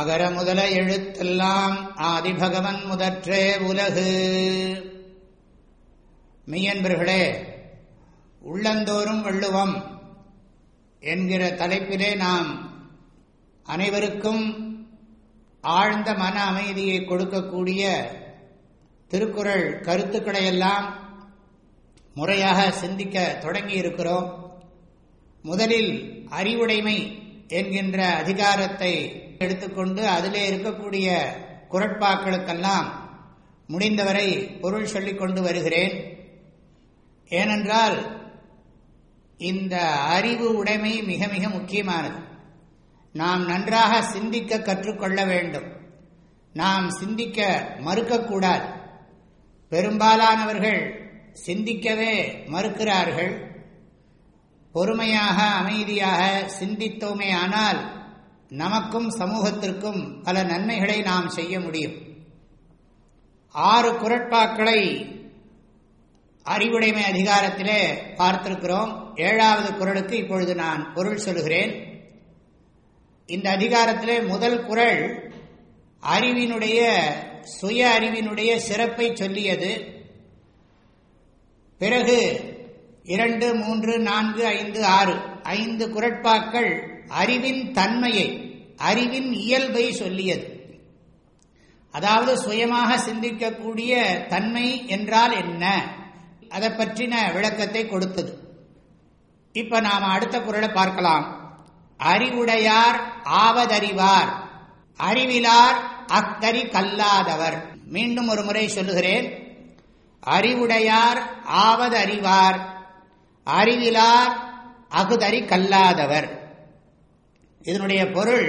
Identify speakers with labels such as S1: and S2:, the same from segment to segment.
S1: அகர முதல எழுத்தெல்லாம் ஆதிபகவன் முதற்றே உலகு மெய்யன்பர்களே உள்ளந்தோறும் வள்ளுவம் என்கிற தலைப்பிலே நாம் அனைவருக்கும் ஆழ்ந்த மன அமைதியை கொடுக்கக்கூடிய திருக்குறள் கருத்துக்களை எல்லாம் முறையாக சிந்திக்க தொடங்கியிருக்கிறோம் முதலில் அறிவுடைமை என்கின்ற அதிகாரத்தை எடுத்துக்கொண்டு அதிலே இருக்கக்கூடிய குரட்பாக்களுக்கெல்லாம் முடிந்தவரை பொருள் சொல்லிக் கொண்டு வருகிறேன் ஏனென்றால் இந்த அறிவு உடைமை மிக மிக முக்கியமானது நாம் நன்றாக சிந்திக்க கற்றுக்கொள்ள வேண்டும் நாம் சிந்திக்க மறுக்கக்கூடாது பெரும்பாலானவர்கள் சிந்திக்கவே மறுக்கிறார்கள் பொறுமையாக அமைதியாக சிந்தித்தோமே ஆனால் நமக்கும் சமூகத்திற்கும் பல நன்மைகளை நாம் செய்ய முடியும் ஆறு குரட்பாக்களை அறிவுடைமை அதிகாரத்திலே பார்த்திருக்கிறோம் ஏழாவது குரலுக்கு இப்பொழுது நான் பொருள் சொல்கிறேன் இந்த அதிகாரத்திலே முதல் குரல் அறிவினுடைய சுய அறிவினுடைய சிறப்பை சொல்லியது பிறகு இரண்டு மூன்று நான்கு ஐந்து ஆறு ஐந்து குரட்பாக்கள் அறிவின் தன்மையை அறிவின் இயல்பை சொல்லியது அதாவது சுயமாக சிந்திக்கக்கூடிய தன்மை என்றால் என்ன அதை பற்றின விளக்கத்தை கொடுத்தது இப்ப நாம் அடுத்த குரலை பார்க்கலாம் அறிவுடையார் ஆவதறிவார் அறிவிலார் அக்கறி கல்லாதவர் மீண்டும் ஒரு முறை சொல்லுகிறேன் அறிவுடையார் ஆவதறிவார் அறிவிலார் அகுதறி கல்லாதவர் இதனுடைய பொருள்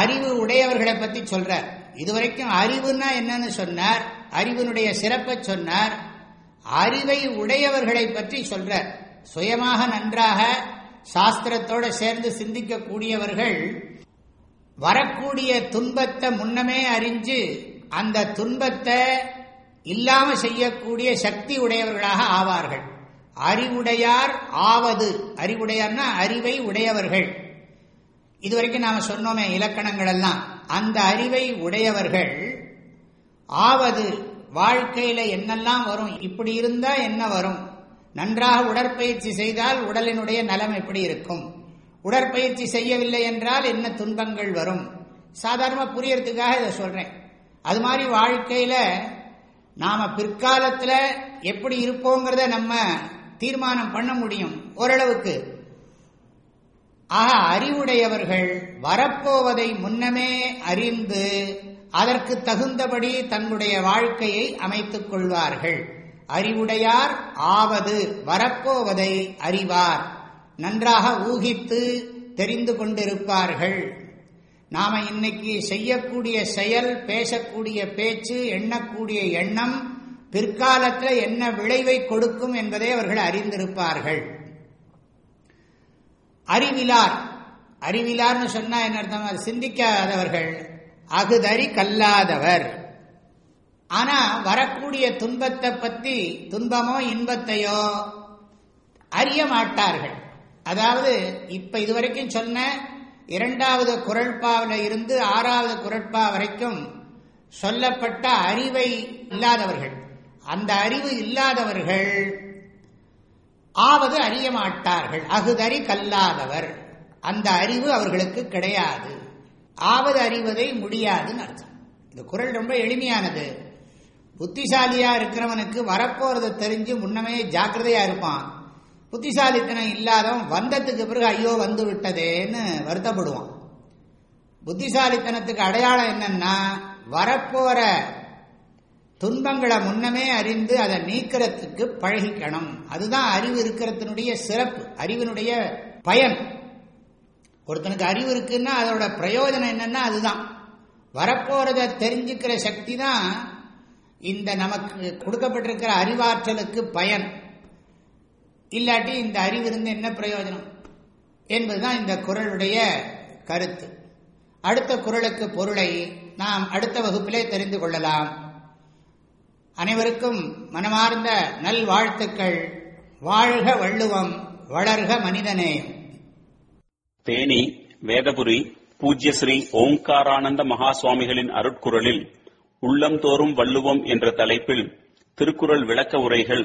S1: அறிவு உடையவர்களை பற்றி சொல்றார் இதுவரைக்கும் அறிவுன்னா என்னன்னு சொன்னார் அறிவினுடைய சிறப்பை சொன்னார் அறிவை உடையவர்களை பற்றி சொல்றார் சுயமாக நன்றாக சாஸ்திரத்தோடு சேர்ந்து சிந்திக்கக்கூடியவர்கள் வரக்கூடிய துன்பத்தை முன்னமே அறிஞ்சு அந்த துன்பத்தை இல்லாம செய்யக்கூடிய சக்தி உடையவர்களாக ஆவார்கள் அறிவுடையார் ஆவது அறிவுடையார்னா அறிவை உடையவர்கள் இதுவரைக்கும் நாம சொன்னோமே இலக்கணங்கள் எல்லாம் அந்த அறிவை உடையவர்கள் ஆவது வாழ்க்கையில என்னெல்லாம் வரும் இப்படி இருந்தா என்ன வரும் நன்றாக உடற்பயிற்சி செய்தால் உடலினுடைய நலம் எப்படி இருக்கும் உடற்பயிற்சி செய்யவில்லை என்றால் என்ன துன்பங்கள் வரும் சாதாரணமாக புரியறதுக்காக இதை சொல்றேன் அது மாதிரி வாழ்க்கையில நாம பிற்காலத்தில் எப்படி இருப்போங்கிறத நம்ம தீர்மானம் பண்ண முடியும் ஓரளவுக்கு ஆக அறிவுடையவர்கள் வரப்போவதை முன்னமே அறிந்து அதற்கு தகுந்தபடி தன்னுடைய வாழ்க்கையை அமைத்துக் கொள்வார்கள் அறிவுடையார் ஆவது வரப்போவதை அறிவார் நன்றாக ஊகித்து தெரிந்து கொண்டிருப்பார்கள் நாம் இன்னைக்கு செய்யக்கூடிய செயல் பேசக்கூடிய பேச்சு எண்ணக்கூடிய எண்ணம் பிற்காலத்தில் என்ன விளைவை கொடுக்கும் என்பதை அவர்கள் அறிந்திருப்பார்கள் அறிவிலார் அறிவிலார்னு சொன்னா என்ன அர்த்தம் அது சிந்திக்காதவர்கள் அகுதறி கல்லாதவர் ஆனா வரக்கூடிய துன்பத்தை பத்தி துன்பமோ இன்பத்தையோ அறிய மாட்டார்கள் அதாவது இப்ப இதுவரைக்கும் சொன்ன இரண்டாவது குரட்பாவில் இருந்து ஆறாவது குரட்பா வரைக்கும் சொல்லப்பட்ட அறிவை இல்லாதவர்கள் அந்த அறிவு இல்லாதவர்கள் ஆவது அறிய மாட்டார்கள் அகுதறி கல்லாதவர் அந்த அறிவு அவர்களுக்கு கிடையாது ஆவது அறிவதை முடியாதுன்னு அர்த்தம் இந்த குரல் ரொம்ப எளிமையானது புத்திசாலியா இருக்கிறவனுக்கு வரப்போறதை தெரிஞ்சு முன்னமே ஜாக்கிரதையா இருப்பான் புத்திசாலித்தனம் இல்லாதவன் வந்ததுக்கு பிறகு ஐயோ வந்து விட்டதேன்னு வருத்தப்படுவான் புத்திசாலித்தனத்துக்கு அடையாளம் என்னன்னா வரப்போற துன்பங்களை முன்னமே அறிந்து அதை நீக்கிறதுக்கு பழகிக்கணும் அதுதான் அறிவு இருக்கிறதுனுடைய சிறப்பு அறிவினுடைய பயன் ஒருத்தனுக்கு அறிவு இருக்குன்னா அதோட பிரயோஜனம் என்னன்னா அதுதான் வரப்போறத தெரிஞ்சுக்கிற சக்தி தான் இந்த நமக்கு கொடுக்கப்பட்டிருக்கிற அறிவாற்றலுக்கு பயன் இல்லாட்டி இந்த அறிவு இருந்து என்ன பிரயோஜனம் என்பதுதான் இந்த குரலுடைய கருத்து அடுத்த குரலுக்கு பொருளை நாம் அடுத்த வகுப்பிலே தெரிந்து கொள்ளலாம் அனைவருக்கும் மனமார்ந்த நல்வாழ்த்துக்கள் வாழ்க வள்ளுவம் வளர்க மனிதநேயம் தேனி வேதபுரி பூஜ்ய ஸ்ரீ ஓம்காரானந்த மகா சுவாமிகளின் அருட்குரலில் உள்ளம்தோறும் வள்ளுவம் என்ற தலைப்பில் திருக்குறள் விளக்க உரைகள்